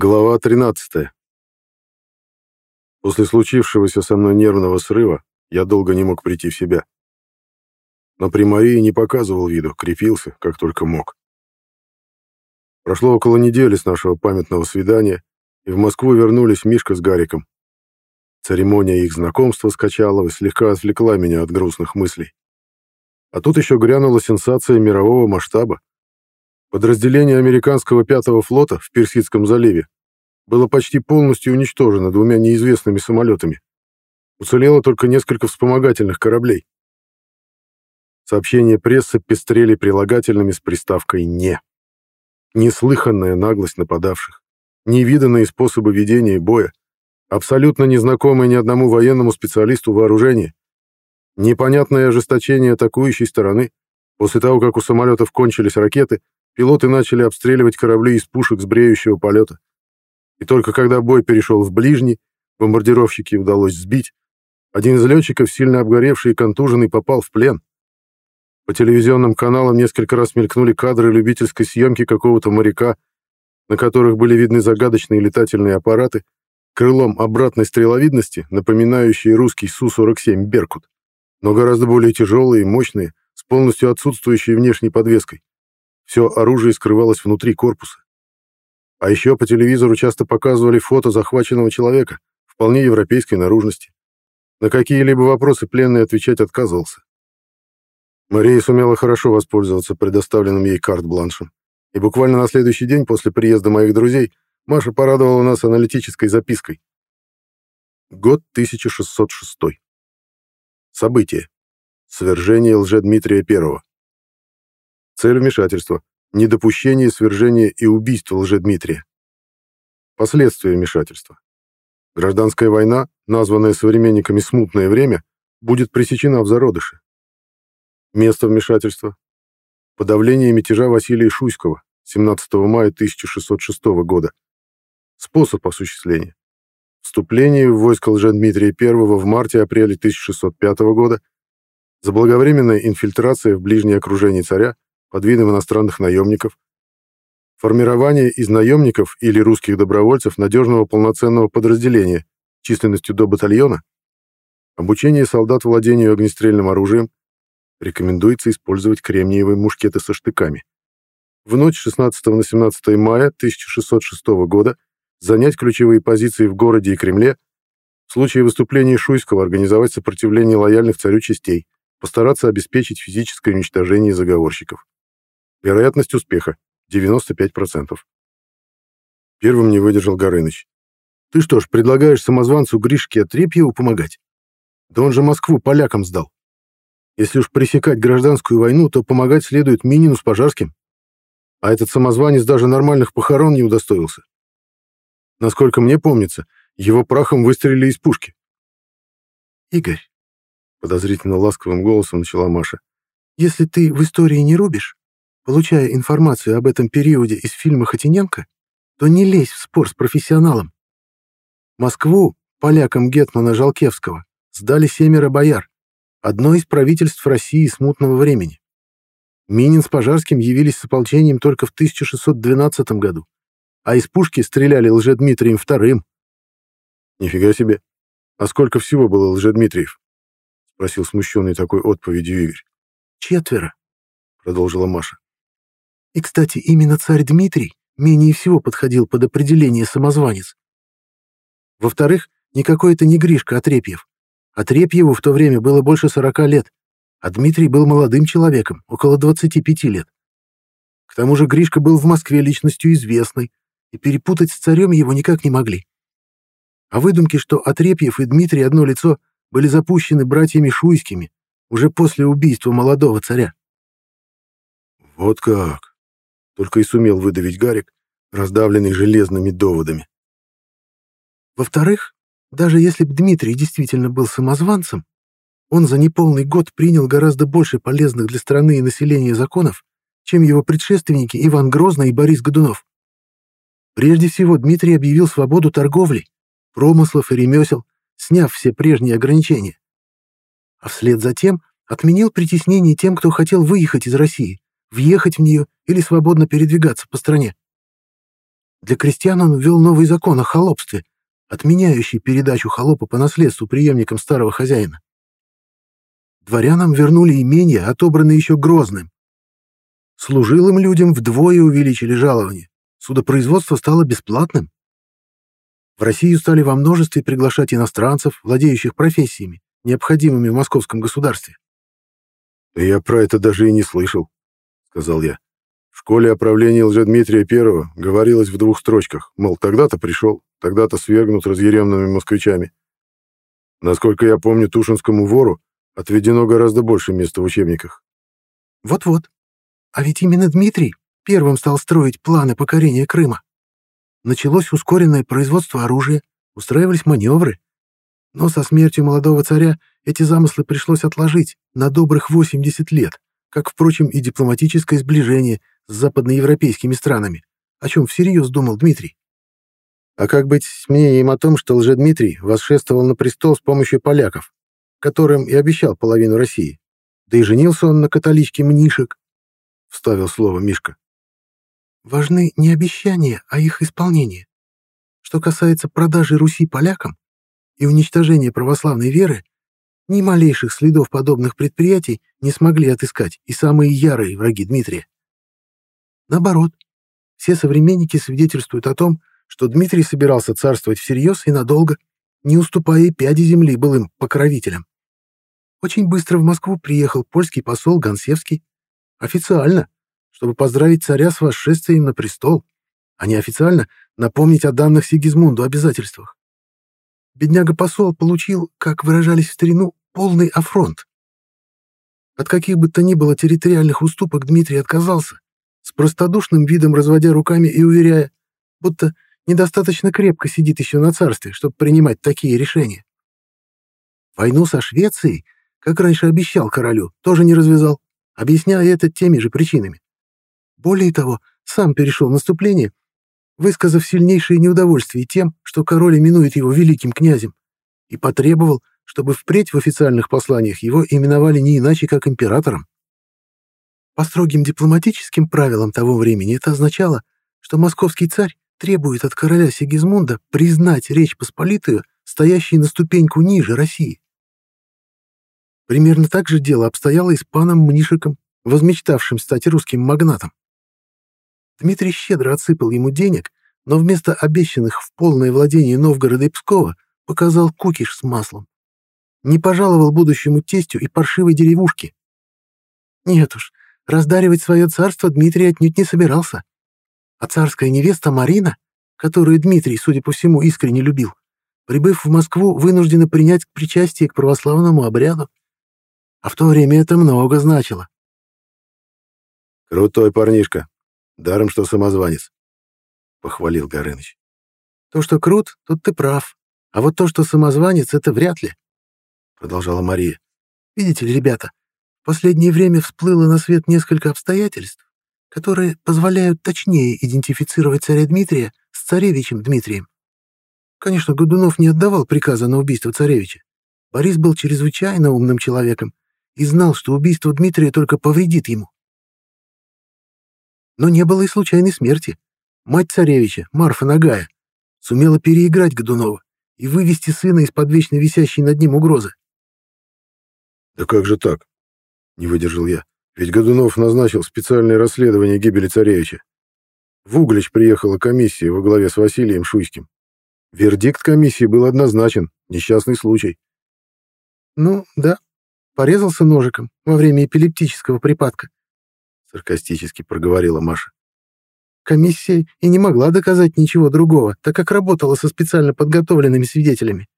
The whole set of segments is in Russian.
Глава 13. После случившегося со мной нервного срыва я долго не мог прийти в себя. Но при не показывал виду, крепился, как только мог. Прошло около недели с нашего памятного свидания, и в Москву вернулись Мишка с Гариком. Церемония их знакомства с Качаловой слегка отвлекла меня от грустных мыслей. А тут еще грянула сенсация мирового масштаба. Подразделение американского пятого флота в Персидском заливе было почти полностью уничтожено двумя неизвестными самолетами. Уцелело только несколько вспомогательных кораблей. Сообщения прессы пестрели прилагательными с приставкой «не». Неслыханная наглость нападавших, невиданные способы ведения боя, абсолютно незнакомые ни одному военному специалисту вооружения, непонятное ожесточение атакующей стороны после того, как у самолетов кончились ракеты пилоты начали обстреливать корабли из пушек с бреющего полета. И только когда бой перешел в ближний, бомбардировщики удалось сбить, один из летчиков, сильно обгоревший и контуженный, попал в плен. По телевизионным каналам несколько раз мелькнули кадры любительской съемки какого-то моряка, на которых были видны загадочные летательные аппараты, крылом обратной стреловидности, напоминающие русский Су-47 «Беркут», но гораздо более тяжелые и мощные, с полностью отсутствующей внешней подвеской. Все оружие скрывалось внутри корпуса. А еще по телевизору часто показывали фото захваченного человека, вполне европейской наружности. На какие-либо вопросы пленный отвечать отказывался. Мария сумела хорошо воспользоваться предоставленным ей карт-бланшем. И буквально на следующий день после приезда моих друзей Маша порадовала нас аналитической запиской. Год 1606. Событие. Свержение лже-Дмитрия I. Цель вмешательства – недопущение свержения и убийства Лжедмитрия. Последствия вмешательства. Гражданская война, названная современниками «смутное время», будет пресечена в зародыше. Место вмешательства. Подавление мятежа Василия Шуйского 17 мая 1606 года. Способ осуществления. Вступление в войско Лжедмитрия I в марте-апреле 1605 года. Заблаговременная инфильтрация в ближнее окружение царя под видом иностранных наемников, формирование из наемников или русских добровольцев надежного полноценного подразделения численностью до батальона, обучение солдат владению огнестрельным оружием, рекомендуется использовать кремниевые мушкеты со штыками. В ночь 16 на 17 мая 1606 года занять ключевые позиции в городе и Кремле, в случае выступления Шуйского организовать сопротивление лояльных царю частей, постараться обеспечить физическое уничтожение заговорщиков. Вероятность успеха — 95%. Первым не выдержал Горыныч. «Ты что ж, предлагаешь самозванцу Гришке Отрепьеву помогать? Да он же Москву полякам сдал. Если уж пресекать гражданскую войну, то помогать следует Минину с Пожарским. А этот самозванец даже нормальных похорон не удостоился. Насколько мне помнится, его прахом выстрелили из пушки. «Игорь», — подозрительно ласковым голосом начала Маша, «если ты в истории не рубишь, Получая информацию об этом периоде из фильма Хотиненко, то не лезь в спор с профессионалом. Москву полякам Гетмана Жалкевского сдали семеро бояр, одно из правительств России смутного времени. Минин с Пожарским явились с ополчением только в 1612 году, а из пушки стреляли Лжедмитрием вторым. «Нифига себе! А сколько всего было Лжедмитриев?» — спросил смущенный такой отповедью Игорь. «Четверо», — продолжила Маша. И, кстати, именно царь Дмитрий менее всего подходил под определение самозванец. Во-вторых, никакой это не Гришка Отрепьев. Отрепьеву в то время было больше 40 лет, а Дмитрий был молодым человеком, около 25 лет. К тому же Гришка был в Москве личностью известной, и перепутать с царем его никак не могли. А выдумки, что Отрепьев и Дмитрий одно лицо, были запущены братьями Шуйскими уже после убийства молодого царя. «Вот как!» Только и сумел выдавить Гарик, раздавленный железными доводами. Во-вторых, даже если бы Дмитрий действительно был самозванцем, он за неполный год принял гораздо больше полезных для страны и населения законов, чем его предшественники Иван Грозный и Борис Годунов. Прежде всего, Дмитрий объявил свободу торговли, промыслов и ремесел, сняв все прежние ограничения. А вслед за тем отменил притеснение тем, кто хотел выехать из России, въехать в нее или свободно передвигаться по стране. Для крестьян он ввел новый закон о холопстве, отменяющий передачу холопа по наследству преемникам старого хозяина. Дворянам вернули имения, отобранные еще Грозным. Служилым людям вдвое увеличили жалование. Судопроизводство стало бесплатным. В Россию стали во множестве приглашать иностранцев, владеющих профессиями, необходимыми в московском государстве. «Да я про это даже и не слышал», — сказал я. В школе о правлении Лжедмитрия I говорилось в двух строчках, мол, тогда-то пришел, тогда-то свергнут разъяренными москвичами. Насколько я помню, Тушинскому вору отведено гораздо больше места в учебниках. Вот-вот. А ведь именно Дмитрий первым стал строить планы покорения Крыма. Началось ускоренное производство оружия, устраивались маневры. Но со смертью молодого царя эти замыслы пришлось отложить на добрых 80 лет, как, впрочем, и дипломатическое сближение с западноевропейскими странами, о чем всерьез думал Дмитрий. А как быть с мнением о том, что Лжедмитрий восшествовал на престол с помощью поляков, которым и обещал половину России? Да и женился он на католичке Мнишек, — вставил слово Мишка. Важны не обещания, а их исполнение. Что касается продажи Руси полякам и уничтожения православной веры, ни малейших следов подобных предприятий не смогли отыскать и самые ярые враги Дмитрия. Наоборот, все современники свидетельствуют о том, что Дмитрий собирался царствовать всерьез и надолго, не уступая и пяди земли былым покровителям. Очень быстро в Москву приехал польский посол Гонсевский. Официально, чтобы поздравить царя с восшествием на престол, а неофициально напомнить о данных Сигизмунду обязательствах. Бедняга-посол получил, как выражались в старину, полный афронт. От каких бы то ни было территориальных уступок Дмитрий отказался, с простодушным видом разводя руками и уверяя, будто недостаточно крепко сидит еще на царстве, чтобы принимать такие решения. Войну со Швецией, как раньше обещал королю, тоже не развязал, объясняя это теми же причинами. Более того, сам перешел наступление, высказав сильнейшее неудовольствие тем, что король именует его великим князем, и потребовал, чтобы впредь в официальных посланиях его именовали не иначе, как императором. По строгим дипломатическим правилам того времени это означало, что московский царь требует от короля Сигизмунда признать Речь Посполитую, стоящей на ступеньку ниже России. Примерно так же дело обстояло и с паном Мнишиком, возмечтавшим стать русским магнатом. Дмитрий щедро отсыпал ему денег, но вместо обещанных в полное владение Новгорода и Пскова показал кукиш с маслом. Не пожаловал будущему тестю и паршивой деревушке. Нет уж, Раздаривать свое царство Дмитрий отнюдь не собирался. А царская невеста Марина, которую Дмитрий, судя по всему, искренне любил, прибыв в Москву, вынуждена принять причастие к православному обряду. А в то время это много значило. «Крутой парнишка. Даром, что самозванец», — похвалил Горыныч. «То, что крут, тут ты прав. А вот то, что самозванец, это вряд ли», — продолжала Мария. «Видите ли, ребята, последнее время всплыло на свет несколько обстоятельств, которые позволяют точнее идентифицировать царя Дмитрия с царевичем Дмитрием. Конечно, Годунов не отдавал приказа на убийство царевича. Борис был чрезвычайно умным человеком и знал, что убийство Дмитрия только повредит ему. Но не было и случайной смерти. Мать царевича, Марфа Нагая, сумела переиграть Годунова и вывести сына из-под вечно висящей над ним угрозы. «Да как же так? Не выдержал я. Ведь Годунов назначил специальное расследование гибели царевича. В Углич приехала комиссия во главе с Василием Шуйским. Вердикт комиссии был однозначен. Несчастный случай. Ну, да. Порезался ножиком во время эпилептического припадка. Саркастически проговорила Маша. Комиссия и не могла доказать ничего другого, так как работала со специально подготовленными свидетелями.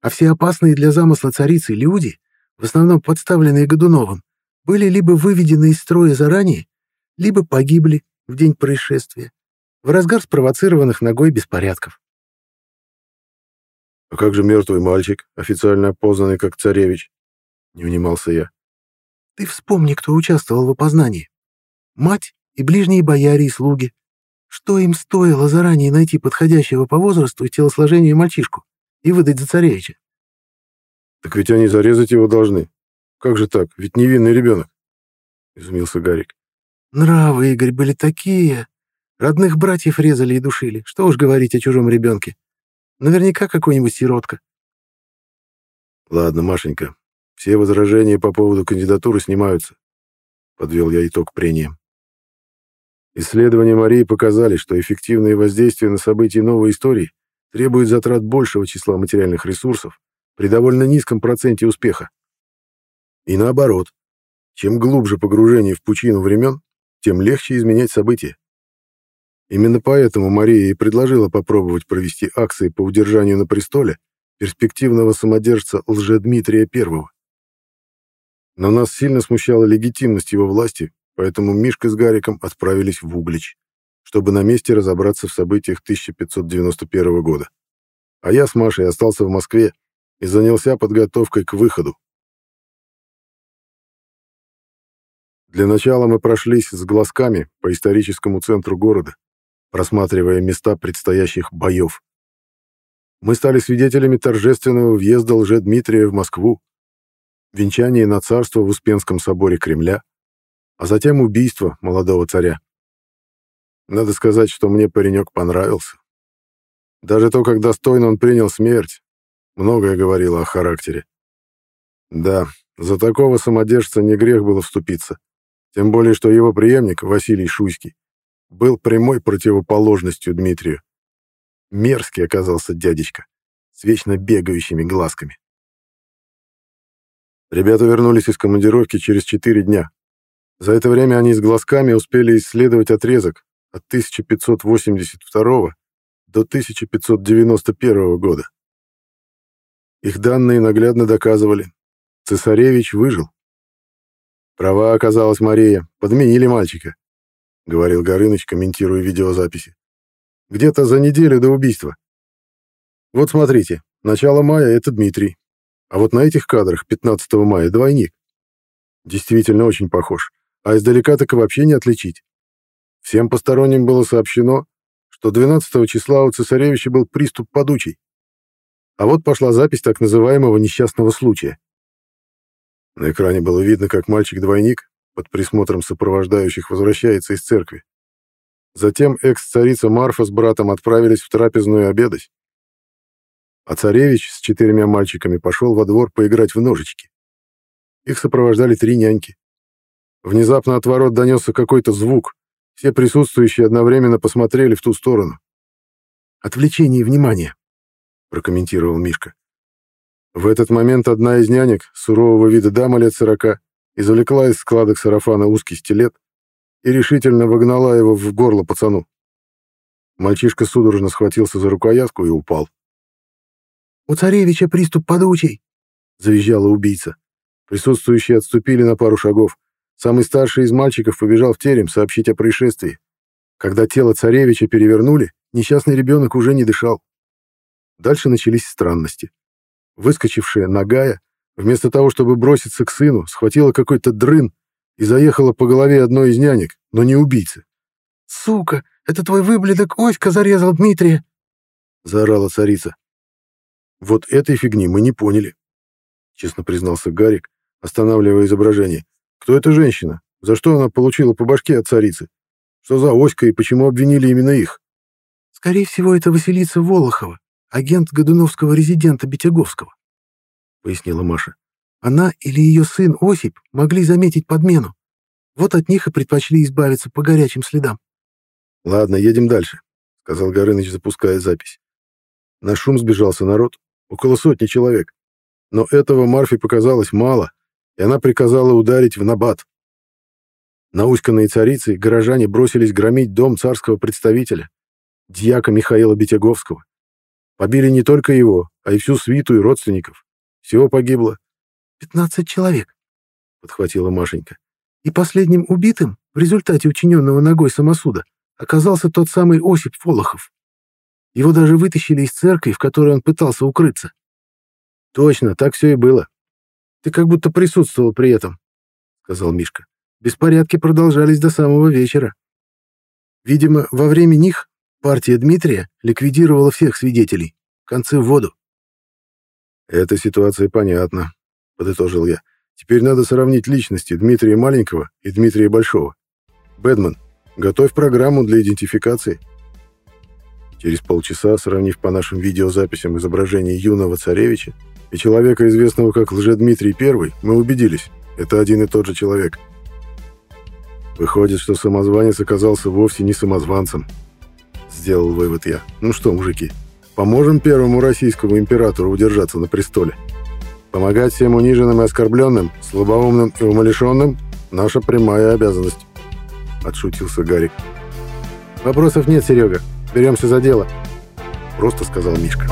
А все опасные для замысла царицы люди в основном подставленные Годуновым, были либо выведены из строя заранее, либо погибли в день происшествия, в разгар спровоцированных ногой беспорядков. «А как же мертвый мальчик, официально опознанный как царевич?» — не унимался я. «Ты вспомни, кто участвовал в опознании. Мать и ближние бояре и слуги. Что им стоило заранее найти подходящего по возрасту и телосложению мальчишку и выдать за царевича? «Так ведь они зарезать его должны. Как же так? Ведь невинный ребенок», — изумился Гарик. «Нравы, Игорь, были такие. Родных братьев резали и душили. Что уж говорить о чужом ребенке. Наверняка какой-нибудь сиротка. Ладно, Машенька, все возражения по поводу кандидатуры снимаются. Подвел я итог прениям. Исследования Марии показали, что эффективное воздействие на события новой истории требует затрат большего числа материальных ресурсов при довольно низком проценте успеха. И наоборот, чем глубже погружение в пучину времен, тем легче изменять события. Именно поэтому Мария и предложила попробовать провести акции по удержанию на престоле перспективного самодержца Лжедмитрия I. Но нас сильно смущала легитимность его власти, поэтому Мишка с Гариком отправились в Углич, чтобы на месте разобраться в событиях 1591 года. А я с Машей остался в Москве и занялся подготовкой к выходу. Для начала мы прошлись с глазками по историческому центру города, просматривая места предстоящих боев. Мы стали свидетелями торжественного въезда лже-Дмитрия в Москву, венчания на царство в Успенском соборе Кремля, а затем убийство молодого царя. Надо сказать, что мне паренек понравился. Даже то, как достойно он принял смерть, многое говорило о характере. Да, за такого самодержца не грех было вступиться, тем более, что его преемник, Василий Шуйский, был прямой противоположностью Дмитрию. Мерзкий оказался дядечка, с вечно бегающими глазками. Ребята вернулись из командировки через четыре дня. За это время они с глазками успели исследовать отрезок от 1582 до 1591 года. Их данные наглядно доказывали. Цесаревич выжил. Права оказалась Мария, подменили мальчика говорил Горыныч, комментируя видеозаписи. Где-то за неделю до убийства. Вот смотрите, начало мая — это Дмитрий. А вот на этих кадрах 15 мая двойник. Действительно очень похож. А издалека так и вообще не отличить. Всем посторонним было сообщено, что 12 числа у цесаревича был приступ подучий. А вот пошла запись так называемого несчастного случая. На экране было видно, как мальчик-двойник под присмотром сопровождающих возвращается из церкви. Затем экс-царица Марфа с братом отправились в трапезную обедать. А царевич с четырьмя мальчиками пошел во двор поиграть в ножички. Их сопровождали три няньки. Внезапно от ворот донесся какой-то звук. Все присутствующие одновременно посмотрели в ту сторону. «Отвлечение внимания», — прокомментировал Мишка. В этот момент одна из нянек, сурового вида дама лет сорока, извлекла из складок сарафана узкий стилет и решительно вогнала его в горло пацану. Мальчишка судорожно схватился за рукоятку и упал. «У царевича приступ подучий!» — завизжала убийца. Присутствующие отступили на пару шагов. Самый старший из мальчиков побежал в терем сообщить о происшествии. Когда тело царевича перевернули, несчастный ребенок уже не дышал. Дальше начались странности. Выскочившая нагая Вместо того, чтобы броситься к сыну, схватила какой-то дрын и заехала по голове одной из нянек, но не убийцы. «Сука, это твой выблядок Оська зарезал Дмитрия!» — заорала царица. «Вот этой фигни мы не поняли», — честно признался Гарик, останавливая изображение. «Кто эта женщина? За что она получила по башке от царицы? Что за Оська и почему обвинили именно их?» «Скорее всего, это Василиса Волохова, агент Годуновского резидента Бетяговского. — пояснила Маша. «Она или ее сын Осип могли заметить подмену. Вот от них и предпочли избавиться по горячим следам». «Ладно, едем дальше», — сказал Горыныч, запуская запись. На шум сбежался народ, около сотни человек. Но этого Марфе показалось мало, и она приказала ударить в набат. Науськанные царицы горожане бросились громить дом царского представителя, дьяка Михаила Бетяговского. Побили не только его, а и всю свиту и родственников. Всего погибло. «Пятнадцать человек», — подхватила Машенька. «И последним убитым в результате учиненного ногой самосуда оказался тот самый Осип Фолохов. Его даже вытащили из церкви, в которой он пытался укрыться». «Точно, так все и было. Ты как будто присутствовал при этом», — сказал Мишка. «Беспорядки продолжались до самого вечера. Видимо, во время них партия Дмитрия ликвидировала всех свидетелей. Концы в воду. «Эта ситуация понятна», — подытожил я. «Теперь надо сравнить личности Дмитрия Маленького и Дмитрия Большого. Бэдман, Готовь программу для идентификации. Через полчаса, сравнив по нашим видеозаписям изображение юного царевича и человека, известного как Лжедмитрий I, мы убедились, это один и тот же человек. Выходит, что самозванец оказался вовсе не самозванцем. Сделал вывод я. Ну что, мужики, поможем первому российскому императору удержаться на престоле. Помогать всем униженным и оскорбленным, слабоумным и умалишенным – наша прямая обязанность. Отшутился Гарик. Вопросов нет, Серега. Беремся за дело. Просто сказал Мишка.